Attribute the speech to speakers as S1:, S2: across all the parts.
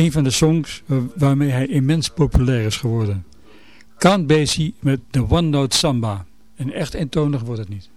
S1: een van de songs waarmee hij immens populair is geworden. Count Basie met de One Note Samba. En echt eentonig wordt het niet.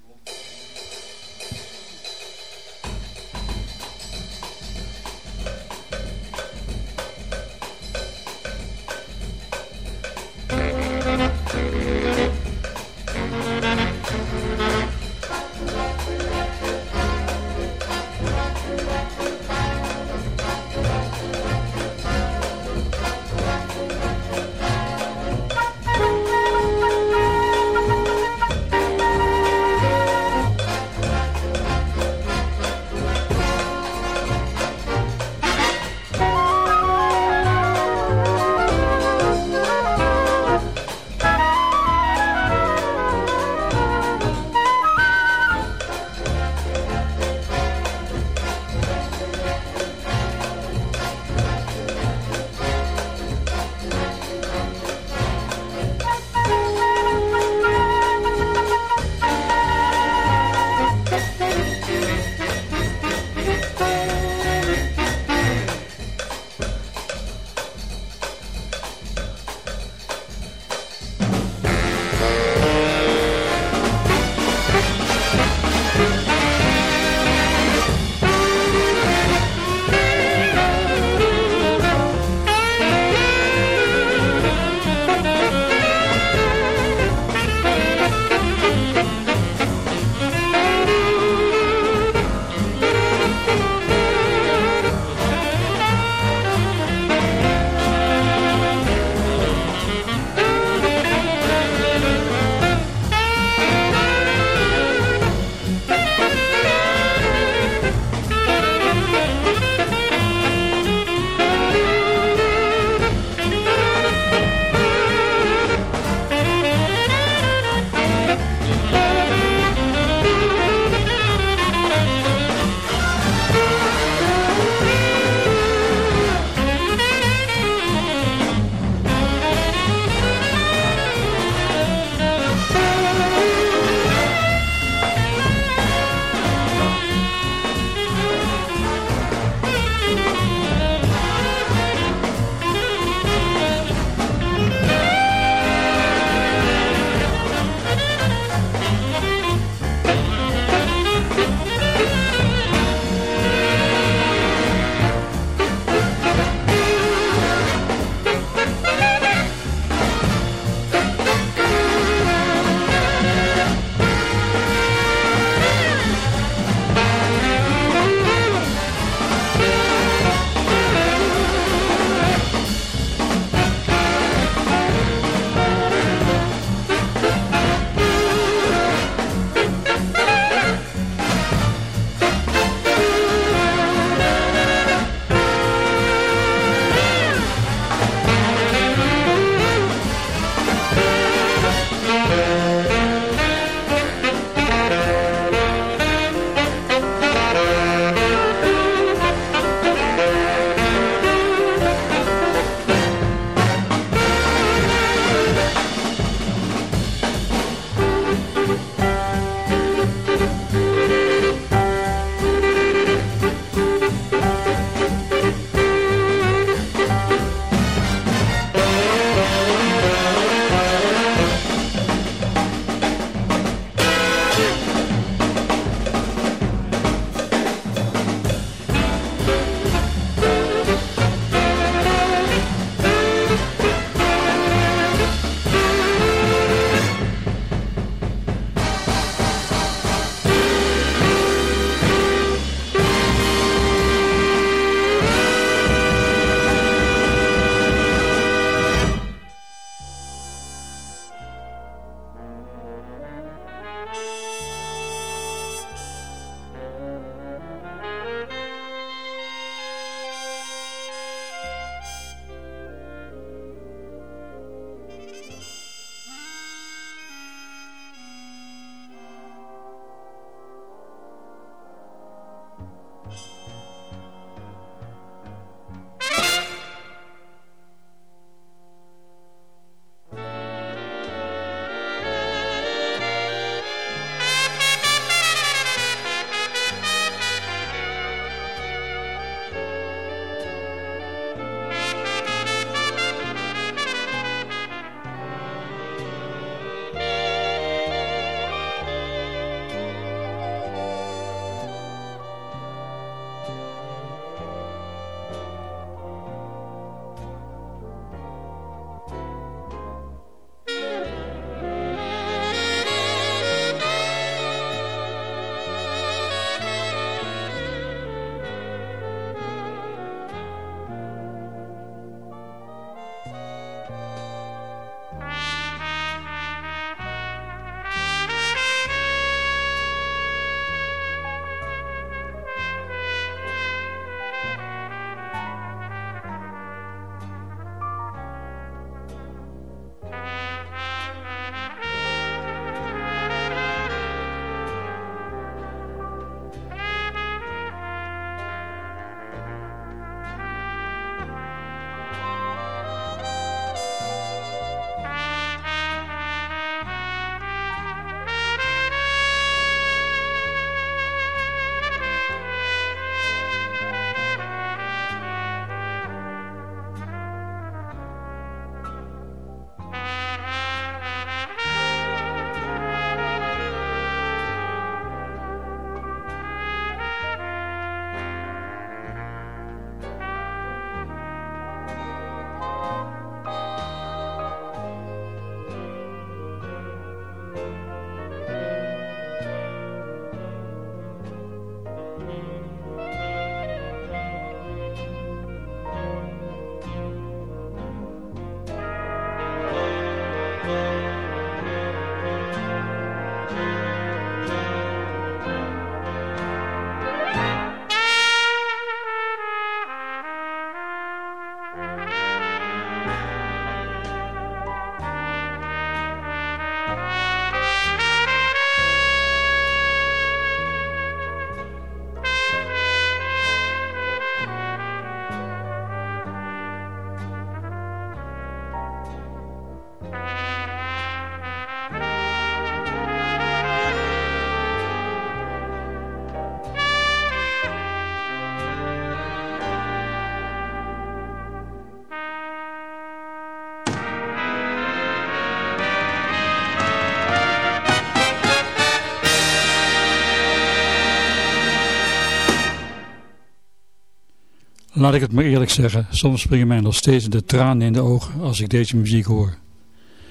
S1: Laat ik het maar eerlijk zeggen, soms springen mij nog steeds de tranen in de ogen als ik deze muziek hoor.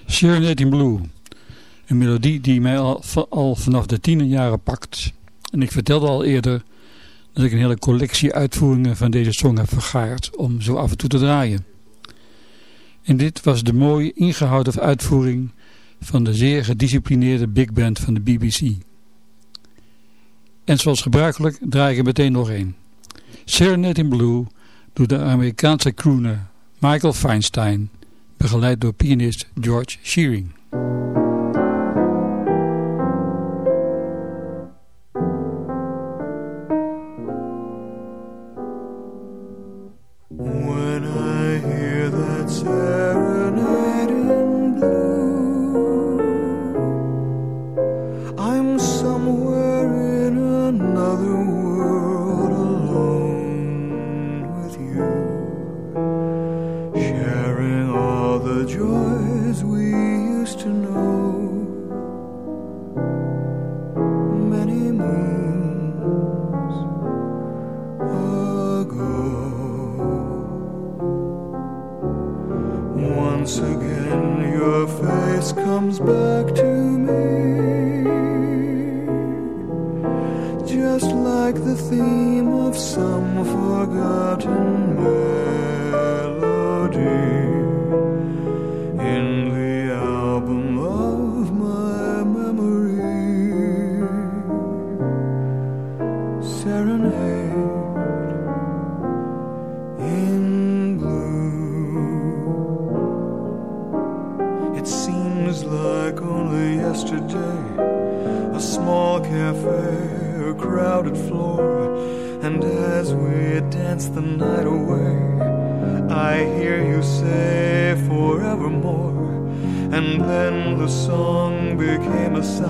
S1: Serenade in Blue, een melodie die mij al, al vanaf de jaren pakt. En ik vertelde al eerder dat ik een hele collectie uitvoeringen van deze song heb vergaard om zo af en toe te draaien. En dit was de mooi ingehouden uitvoering van de zeer gedisciplineerde big band van de BBC. En zoals gebruikelijk draai ik er meteen nog één. Serenade in Blue door de Amerikaanse crooner Michael Feinstein, begeleid door pianist George Shearing.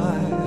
S2: We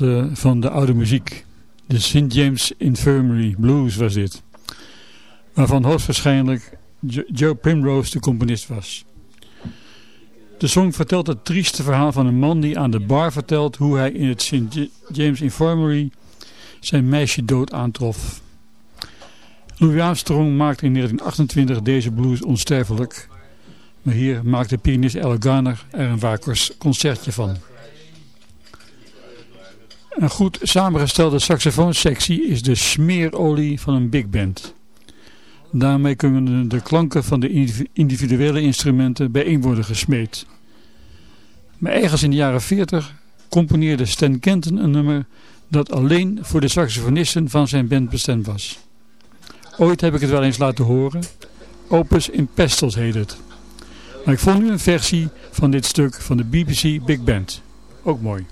S1: uh, van de oude muziek. De St. James Infirmary Blues was dit. Waarvan hoogstwaarschijnlijk Joe Primrose de componist was. De song vertelt het trieste verhaal van een man die aan de bar vertelt hoe hij in het St. James Infirmary zijn meisje dood aantrof. Louis Armstrong maakte in 1928 deze blues onsterfelijk. Maar hier maakte pianist Elle Garner er een waar concertje van. Een goed samengestelde saxofoonsectie is de smeerolie van een big band. Daarmee kunnen de klanken van de individuele instrumenten bijeen worden gesmeed. Maar ergens in de jaren 40 componeerde Stan Kenton een nummer dat alleen voor de saxofonisten van zijn band bestemd was. Ooit heb ik het wel eens laten horen. Opus in Pestels heet het. Maar ik vond nu een versie van dit stuk van de BBC Big Band. Ook mooi.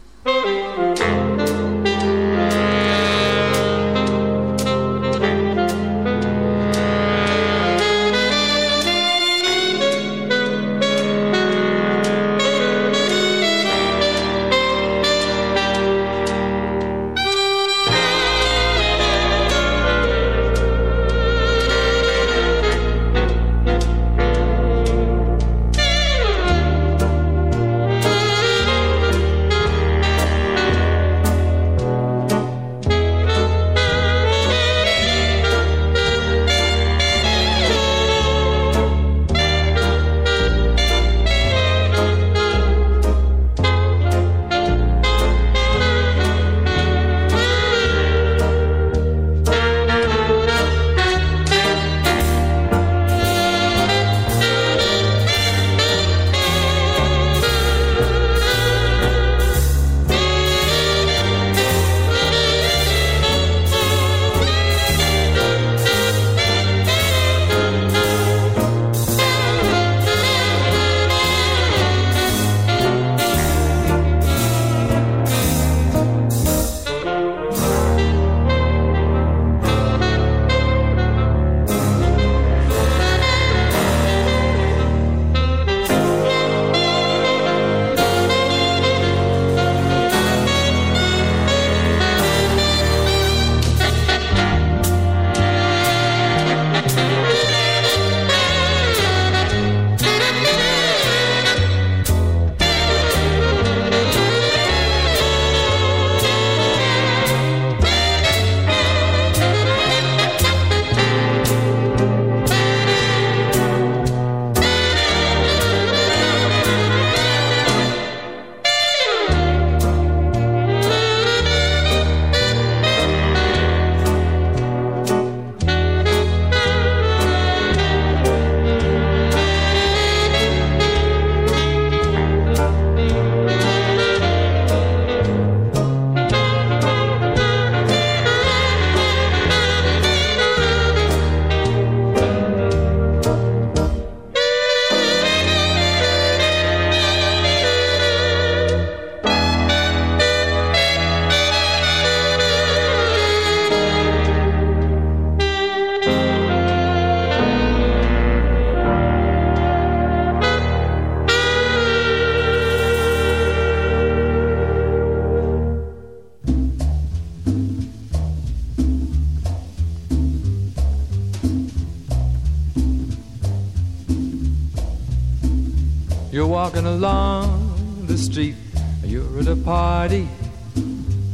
S3: Walking along the street, you're at a party,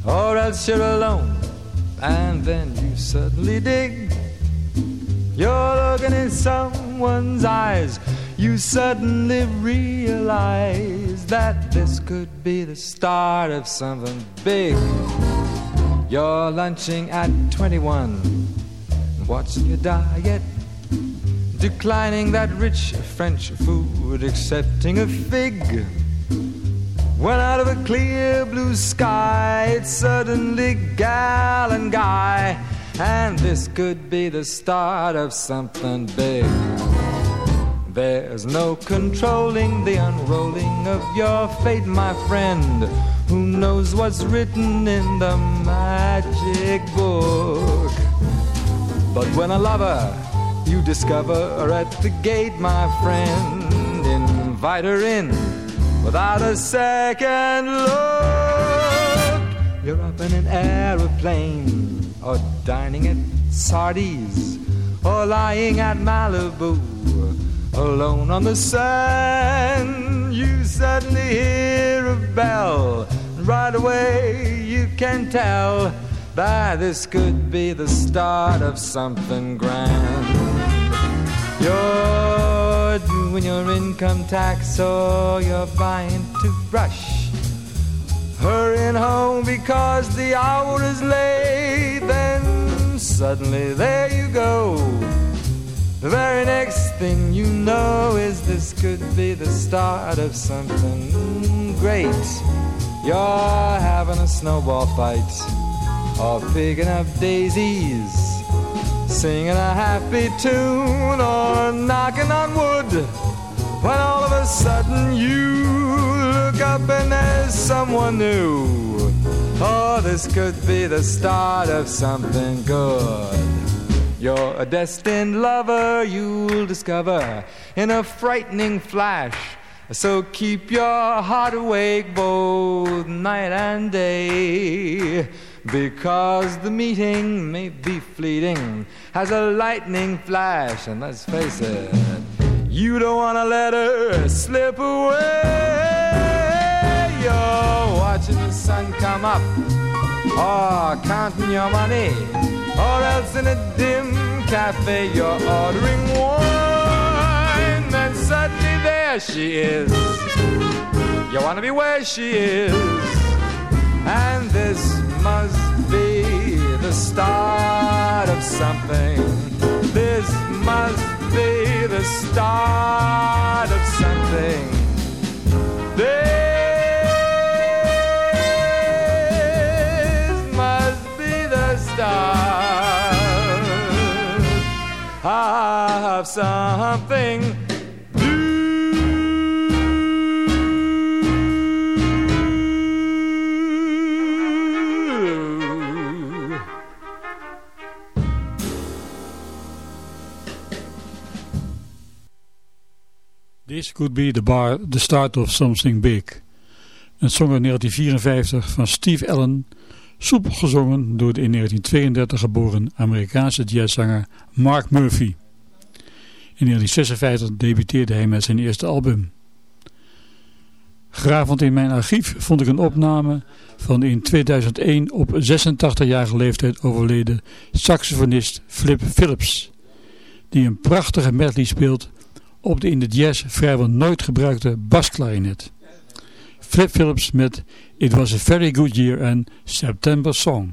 S3: or else you're alone, and then you suddenly dig. You're looking in someone's eyes, you suddenly realize that this could be the start of something big. You're lunching at 21, watching your diet declining that rich French food, accepting a fig. When out of a clear blue sky, it's suddenly gal and guy, and this could be the start of something big. There's no controlling the unrolling of your fate, my friend. Who knows what's written in the magic book? But when a lover you discover her at the gate, my friend. Invite her in without a second look. You're up in an aeroplane or dining at Sardi's or lying at Malibu alone on the sand. You suddenly hear a bell, and right away you can tell that this could be the start of something grand. You're doing your income tax or you're buying toothbrush. Hurrying home because the hour is late, then suddenly there you go. The very next thing you know is this could be the start of something great. You're having a snowball fight or picking up daisies, singing a happy tune or knocking on wood. When all of a sudden you look up and there's someone new. Oh, this could be the start of something good. You're a destined lover, you'll discover in a frightening flash. So keep your heart awake both night and day. Because the meeting may be fleeting, has a lightning flash, and let's face it, you don't want to let her slip away. You're watching the sun come up, or counting your money or else in a dim cafe you're ordering wine. And suddenly there she is. You want to be where she is. And this must be the start of something. This must be the start of something. This must be the I have something
S1: This could be the, bar, the start of something big. Een song uit 1954 van Steve Allen, soepel gezongen door de in 1932 geboren Amerikaanse jazzzanger Mark Murphy. In 1956 debuteerde hij met zijn eerste album. Gravend in mijn archief vond ik een opname van de in 2001 op 86-jarige leeftijd overleden saxofonist Flip Phillips, die een prachtige medley speelt op de in de jazz vrijwel nooit gebruikte basklarinet. Flip Phillips met It Was a Very Good Year en September Song.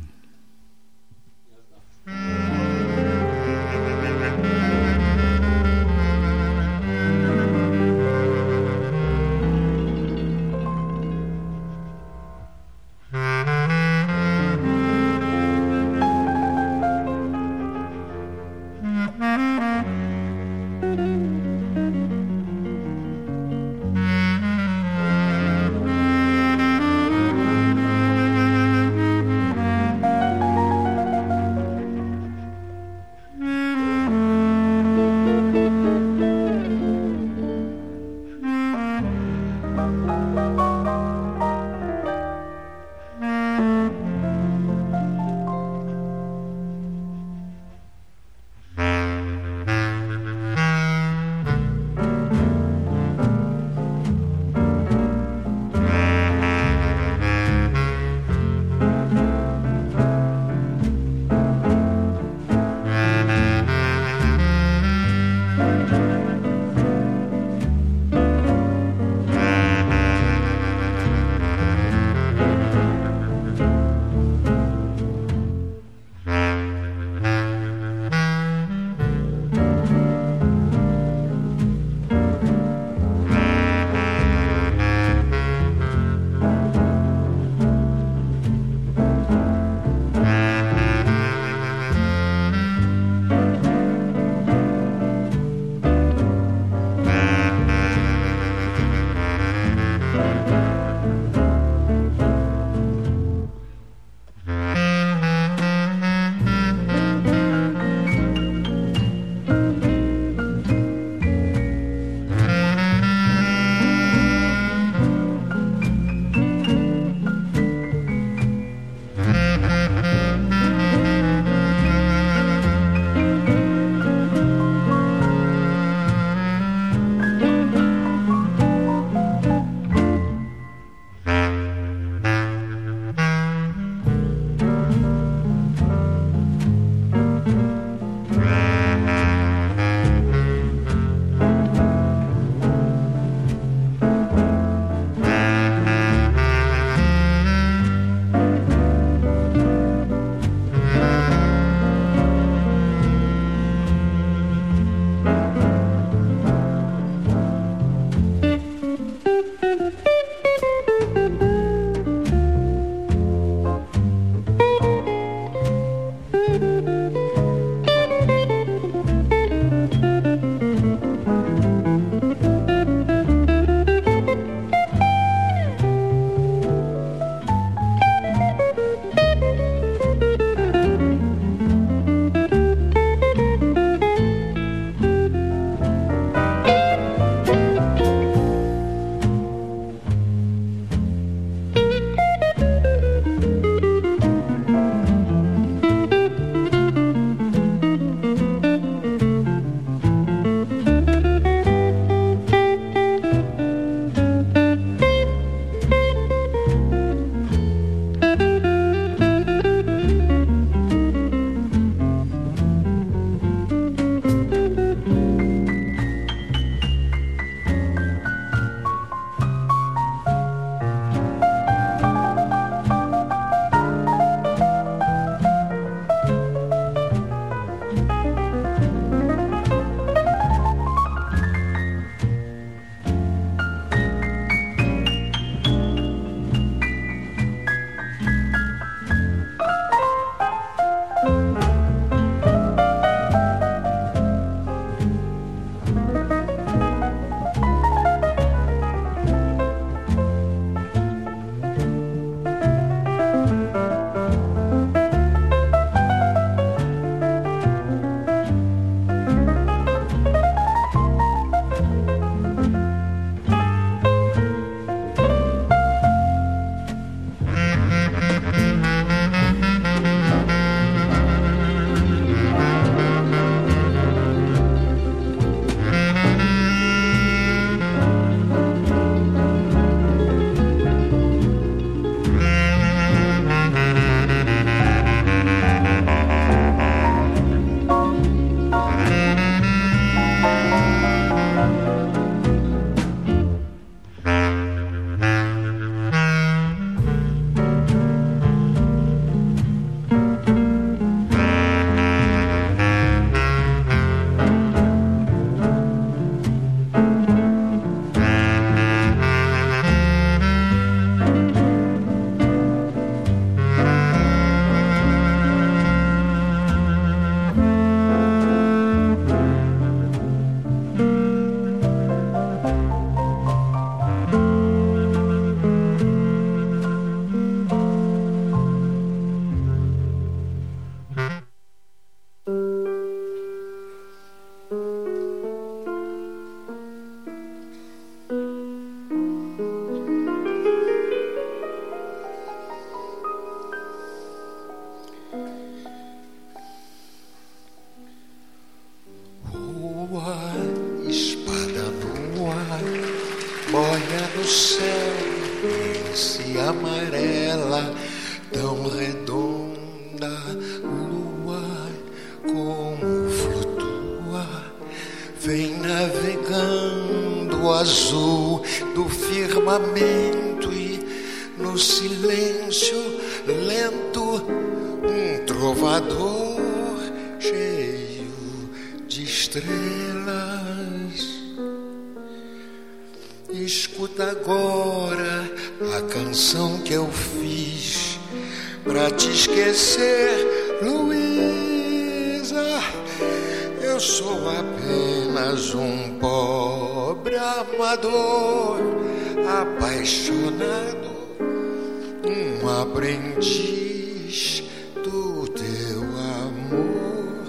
S4: Aprendiz do teu amor.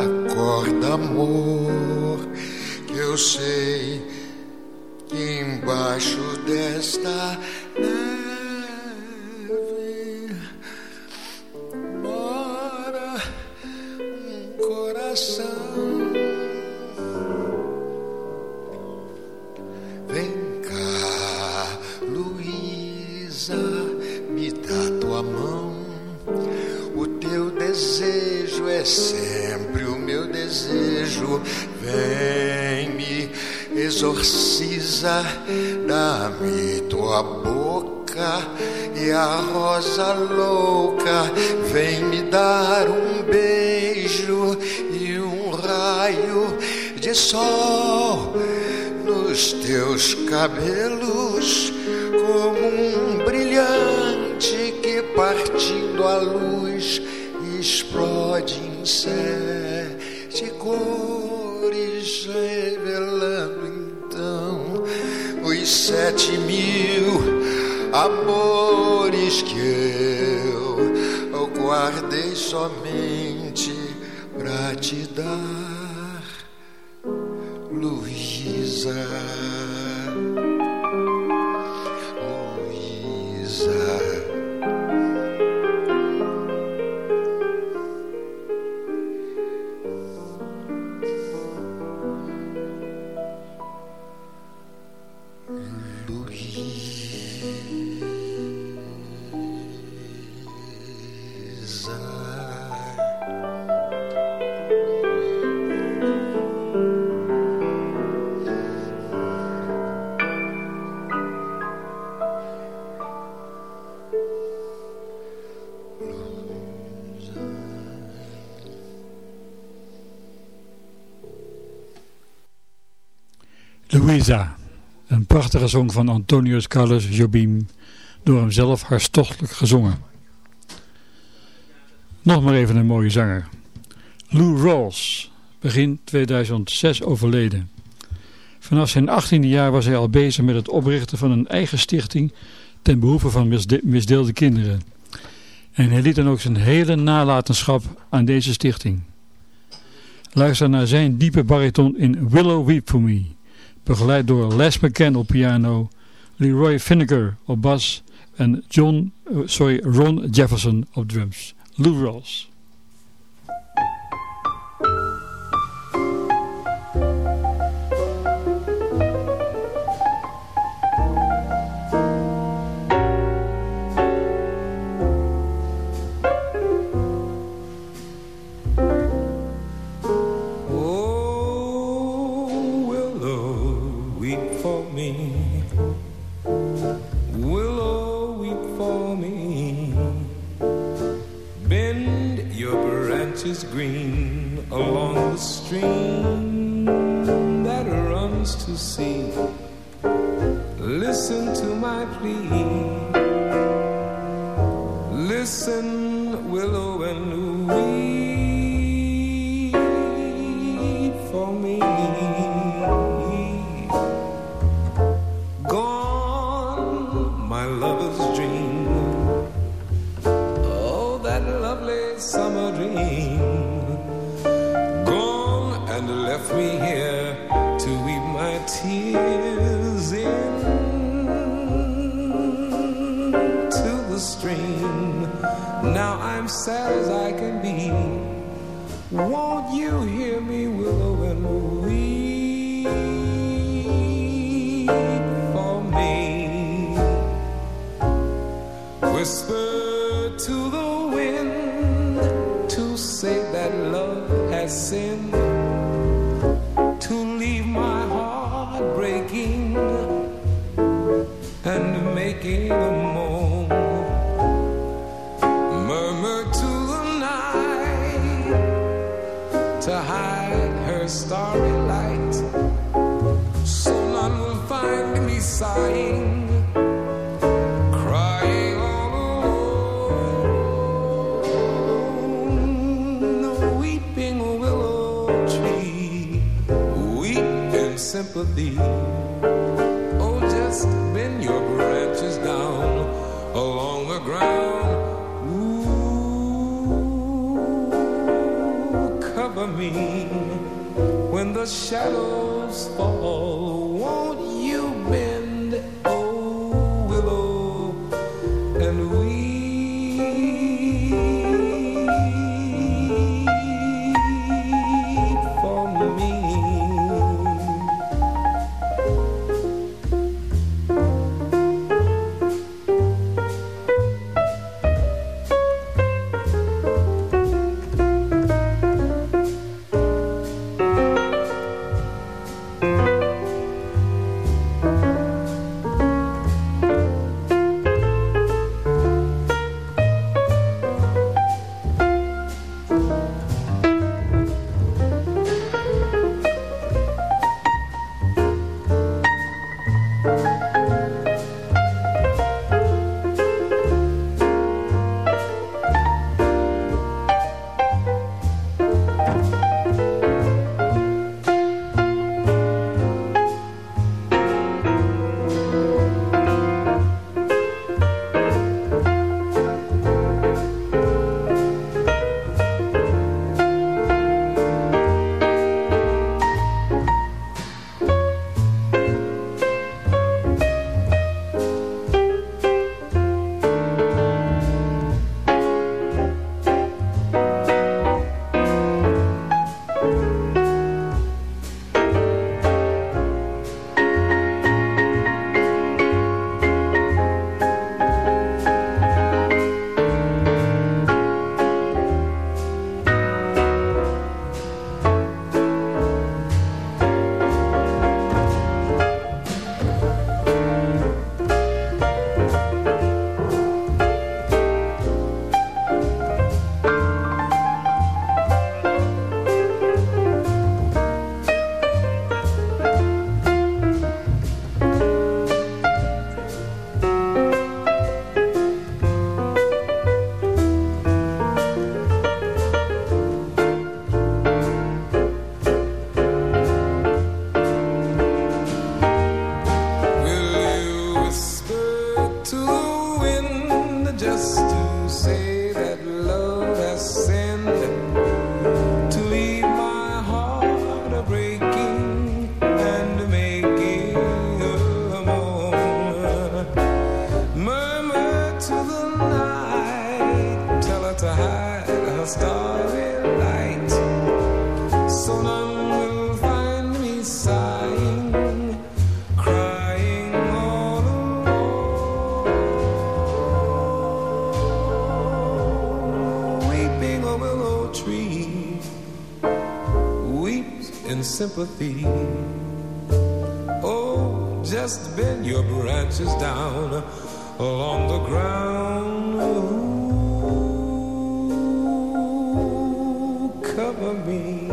S4: Acorda, amor, que eu sei embaixo desta dá-me tua boca e a rosa louca. Vem me dar um beijo e um raio de sol nos teus cabelos como um brilhante que partindo a luz explode em sete cores sete mil amores que eu, guardei somente pra te dar, Luísa.
S1: Louisa, een prachtige song van Antonius Carlos Jobim, door hem zelf hartstochtelijk gezongen. Nog maar even een mooie zanger. Lou Rawls, begin 2006 overleden. Vanaf zijn 18e jaar was hij al bezig met het oprichten van een eigen stichting ten behoeve van misdeelde kinderen. En hij liet dan ook zijn hele nalatenschap aan deze stichting. Luister naar zijn diepe bariton in Willow Weep For Me begeleid door Les McCann op piano, Leroy Finnegar op bas en John, eh, sorry, Ron Jefferson op drums. Lou Rawls.
S3: stream that runs to sea. Listen to my plea. Listen, willow and weep for me. Gone, my lover's dream. Oh, that lovely summer dream whisper for. Oh, just bend your branches down along the ground. Ooh, cover me when the shadows fall sympathy. Oh, just bend your branches
S5: down along the ground. Ooh,
S6: cover me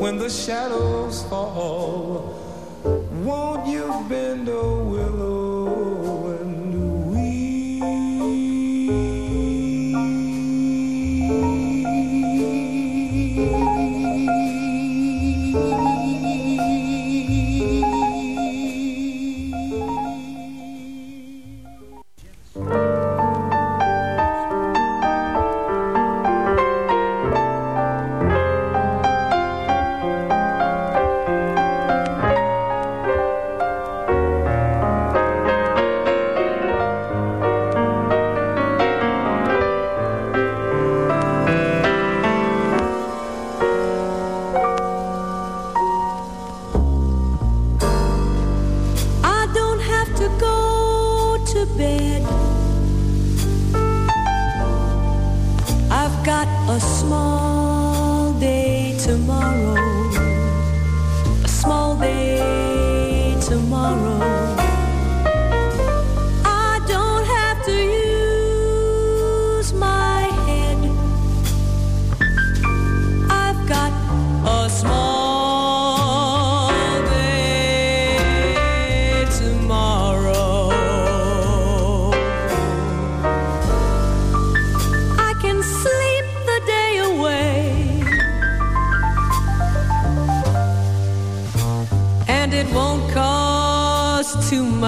S6: when the shadows fall. Won't you bend a willow?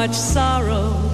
S6: Much sorrow.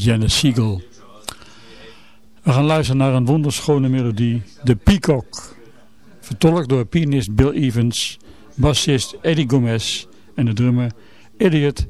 S6: Janis Siegel. We gaan luisteren naar een wonderschone melodie, The Peacock. Vertolkt door pianist Bill Evans, bassist Eddie Gomez en de drummer Elliot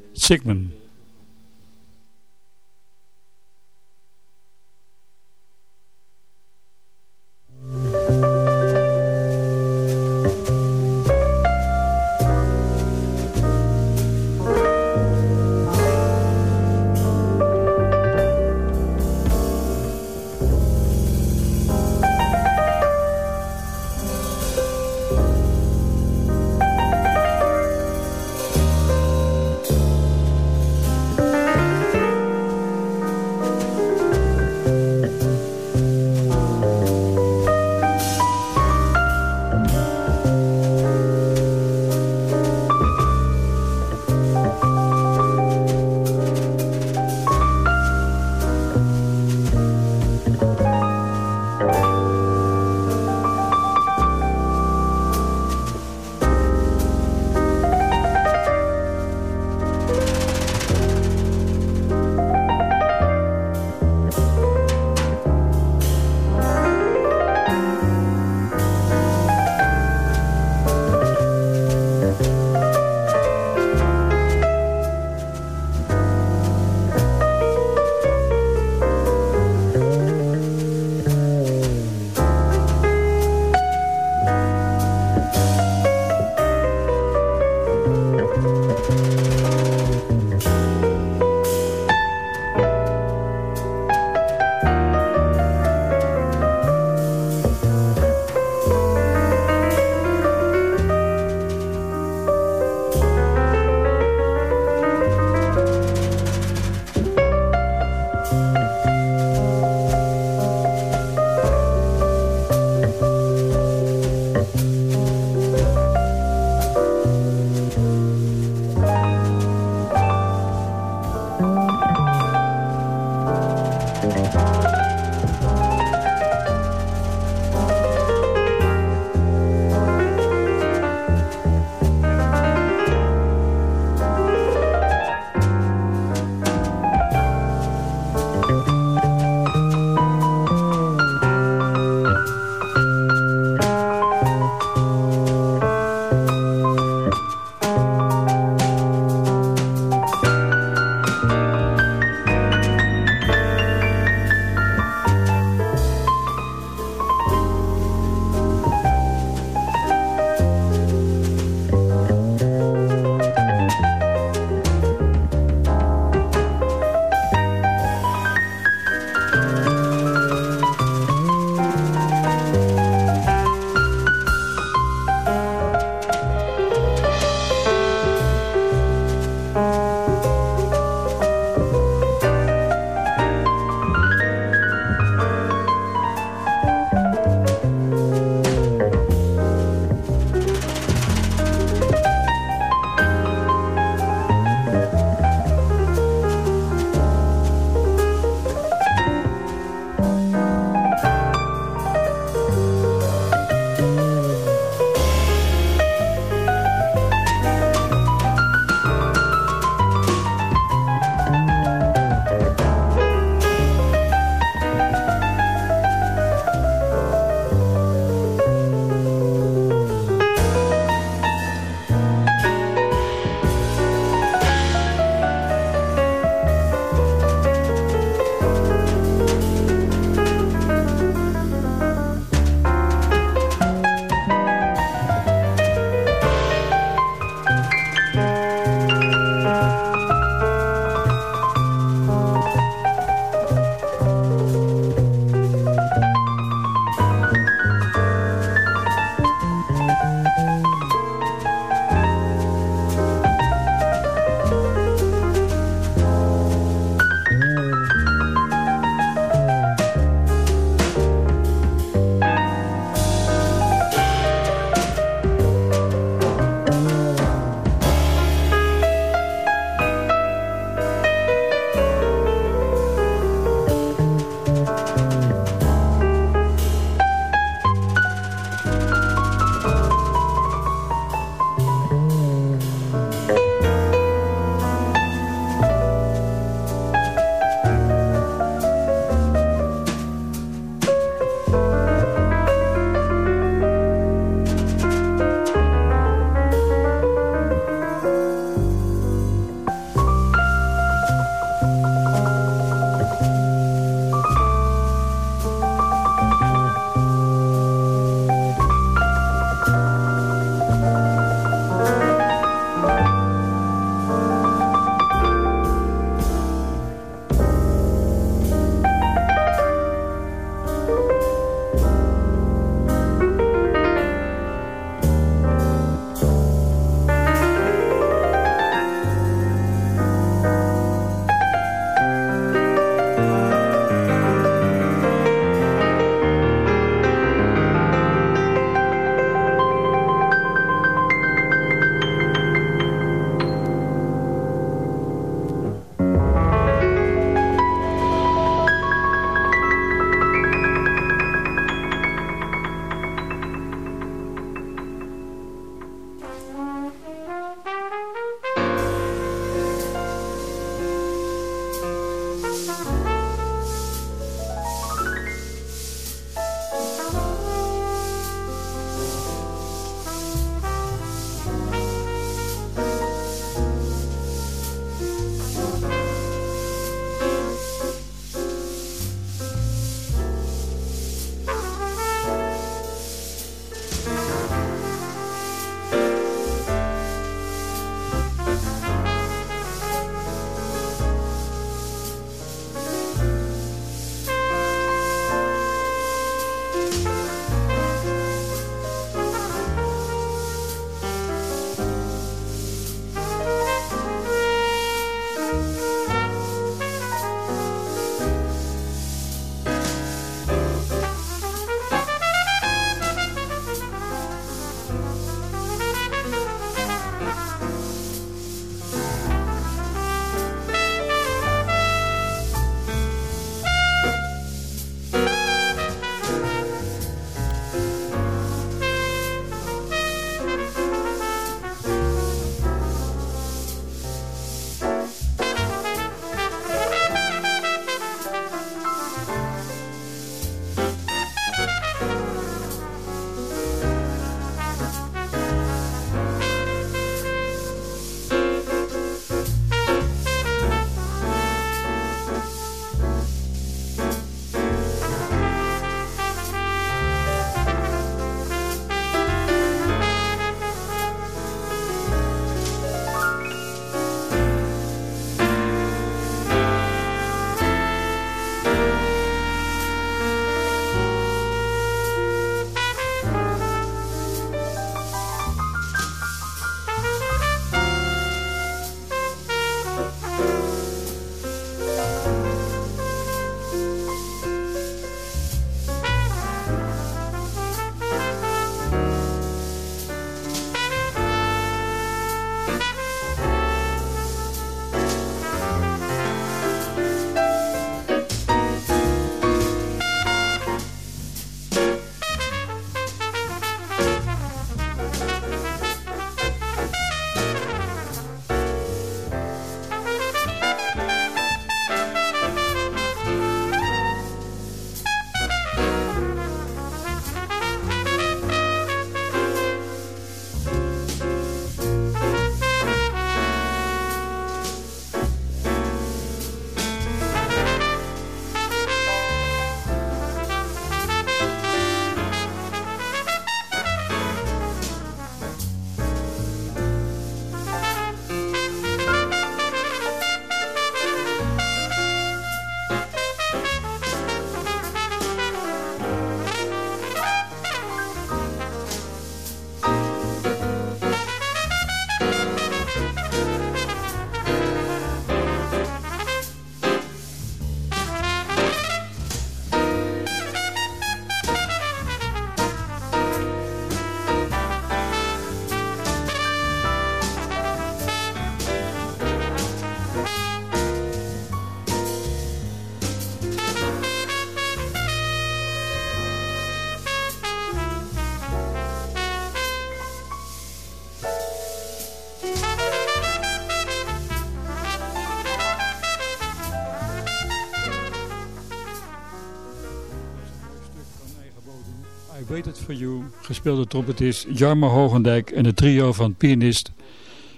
S6: Sigmund.
S1: Waited For You, gespeeld door trompetist Jarmo Hogendijk en het trio van pianist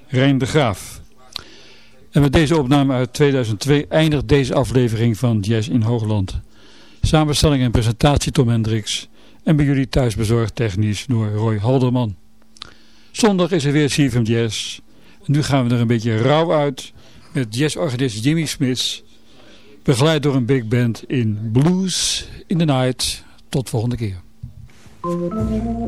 S1: Rijn de Graaf. En met deze opname uit 2002 eindigt deze aflevering van Jazz in Hoogland. Samenstelling en presentatie Tom Hendricks en bij jullie thuis bezorgd technisch door Roy Halderman. Zondag is er weer CFM Jazz. Nu gaan we er een beetje rauw uit met jazzorganist Jimmy Smith, begeleid door een big band in Blues in the Night. Tot volgende keer. Thank